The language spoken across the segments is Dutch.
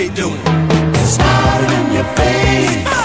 they doing? Smiling in your face.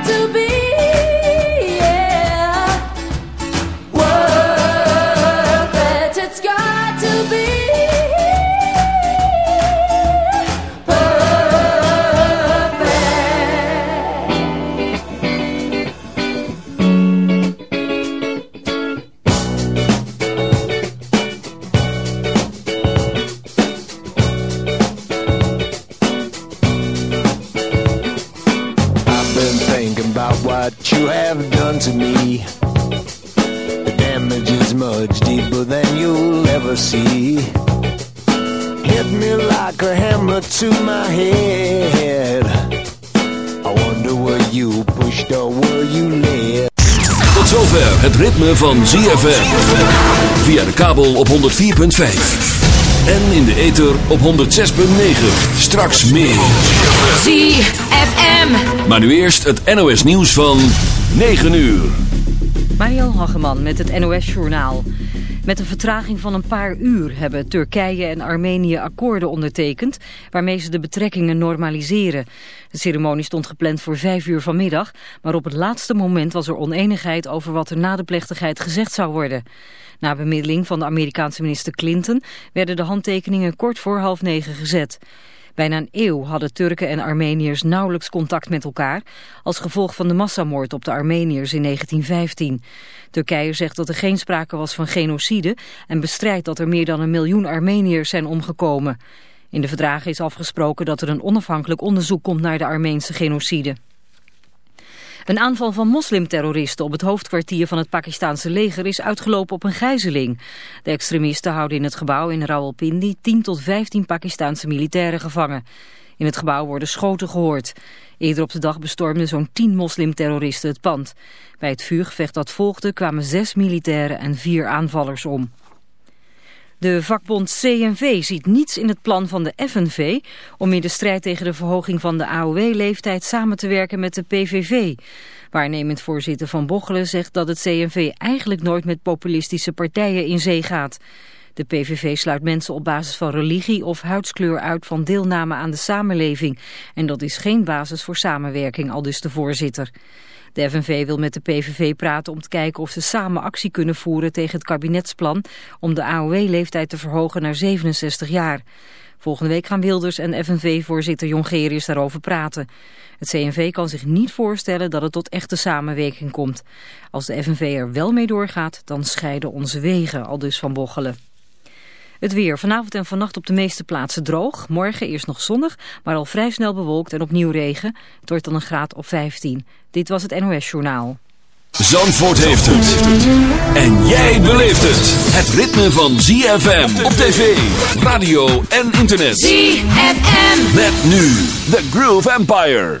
to be ritme van ZFM. Via de kabel op 104.5. En in de ether op 106.9. Straks meer. ZFM. Maar nu eerst het NOS nieuws van 9 uur. Mariel Hageman met het NOS Journaal. Met een vertraging van een paar uur hebben Turkije en Armenië akkoorden ondertekend... waarmee ze de betrekkingen normaliseren... De ceremonie stond gepland voor vijf uur vanmiddag, maar op het laatste moment was er oneenigheid over wat er na de plechtigheid gezegd zou worden. Na bemiddeling van de Amerikaanse minister Clinton werden de handtekeningen kort voor half negen gezet. Bijna een eeuw hadden Turken en Armeniërs nauwelijks contact met elkaar... als gevolg van de massamoord op de Armeniërs in 1915. Turkije zegt dat er geen sprake was van genocide... en bestrijdt dat er meer dan een miljoen Armeniërs zijn omgekomen. In de verdragen is afgesproken dat er een onafhankelijk onderzoek komt naar de Armeense genocide. Een aanval van moslimterroristen op het hoofdkwartier van het Pakistanse leger is uitgelopen op een gijzeling. De extremisten houden in het gebouw in Rawalpindi 10 tot 15 Pakistanse militairen gevangen. In het gebouw worden schoten gehoord. Eerder op de dag bestormden zo'n 10 moslimterroristen het pand. Bij het vuurgevecht dat volgde kwamen zes militairen en vier aanvallers om. De vakbond CNV ziet niets in het plan van de FNV om in de strijd tegen de verhoging van de AOW-leeftijd samen te werken met de PVV. Waarnemend voorzitter Van Bochelen zegt dat het CNV eigenlijk nooit met populistische partijen in zee gaat. De PVV sluit mensen op basis van religie of huidskleur uit van deelname aan de samenleving. En dat is geen basis voor samenwerking, al dus de voorzitter. De FNV wil met de PVV praten om te kijken of ze samen actie kunnen voeren tegen het kabinetsplan om de AOW-leeftijd te verhogen naar 67 jaar. Volgende week gaan Wilders en FNV-voorzitter Jongerius daarover praten. Het CNV kan zich niet voorstellen dat het tot echte samenwerking komt. Als de FNV er wel mee doorgaat, dan scheiden onze wegen, al dus van Bochelen. Het weer. Vanavond en vannacht op de meeste plaatsen droog. Morgen eerst nog zonnig, maar al vrij snel bewolkt en opnieuw regen. Het wordt dan een graad of 15. Dit was het NOS Journaal. Zandvoort heeft het. En jij beleeft het. Het ritme van ZFM op tv, radio en internet. ZFM. Met nu The Groove Empire.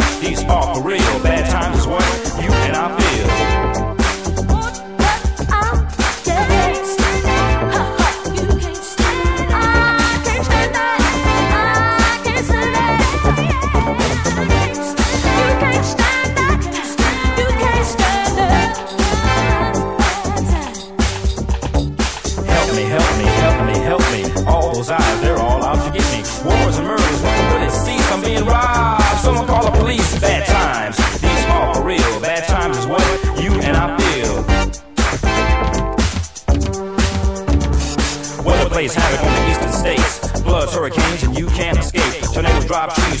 these are for real. Bad times is what you and I feel. You can't stand back. You can't stand up. Help me, help me, help me, help me. All those eyes, they're all out to get me. Wars and murders, when will it cease? I'm being robbed. Police. Bad times, these are for real. Bad times is what you and I feel. Weather plays havoc on the eastern states. Floods, hurricanes, and you can't escape. Tornadoes drop trees,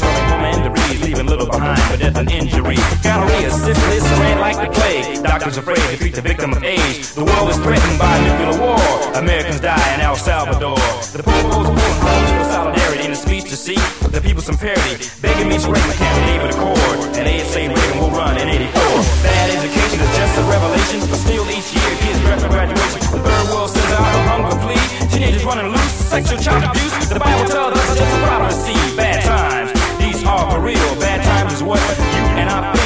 behind for death and injury. Gonorrhea, syphilis, ran like the plague. Doctors afraid to treat the victim of age. The world is threatened by nuclear war. Americans die in El Salvador. The poor goes calls for solidarity in a speech to seek the people some parity. Begging me to break my candidate with a cord. And say Reagan will run in 84. Bad education is just a revelation. But still each year kids draft for graduation. The third world sends out a hunger plea. Teenagers running loose, sexual child abuse. The Bible tells us it's just a prophecy. Bad times, these are for real. Bad as well. And I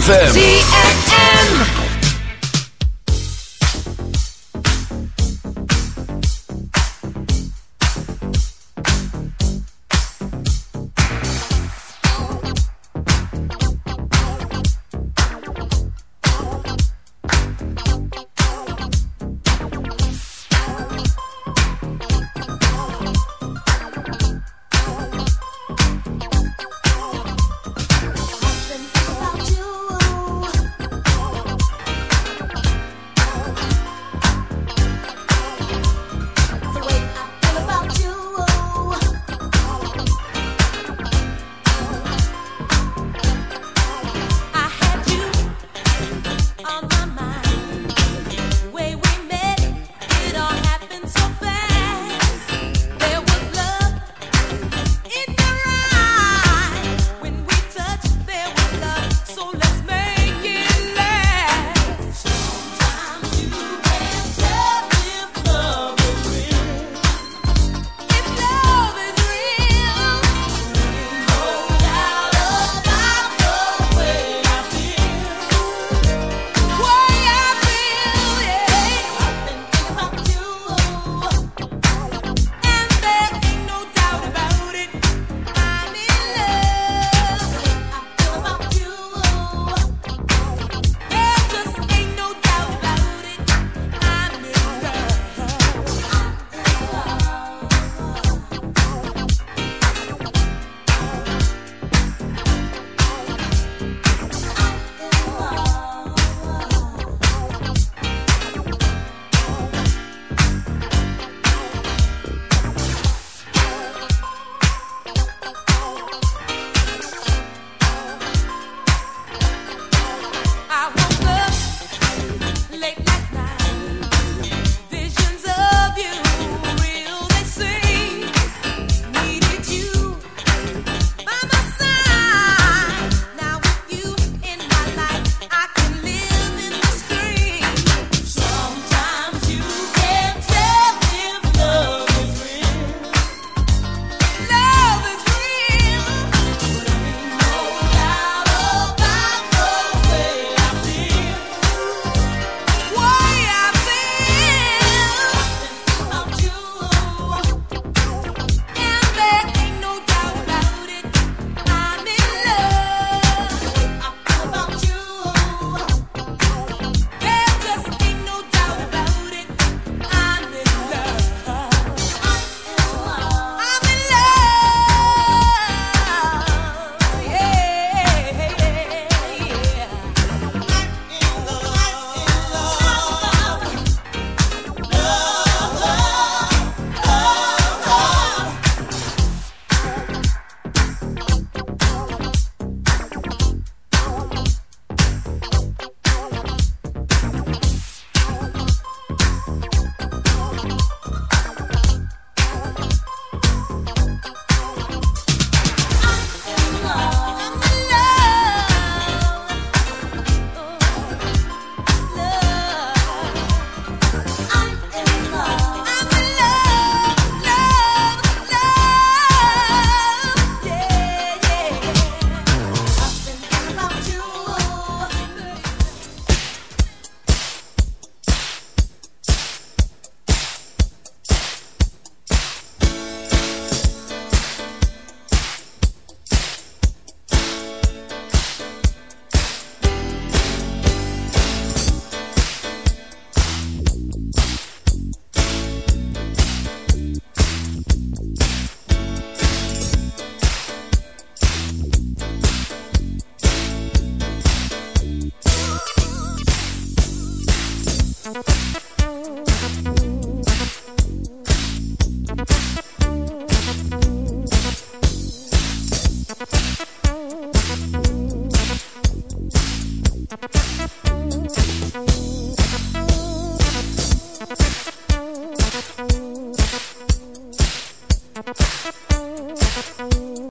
ZFM.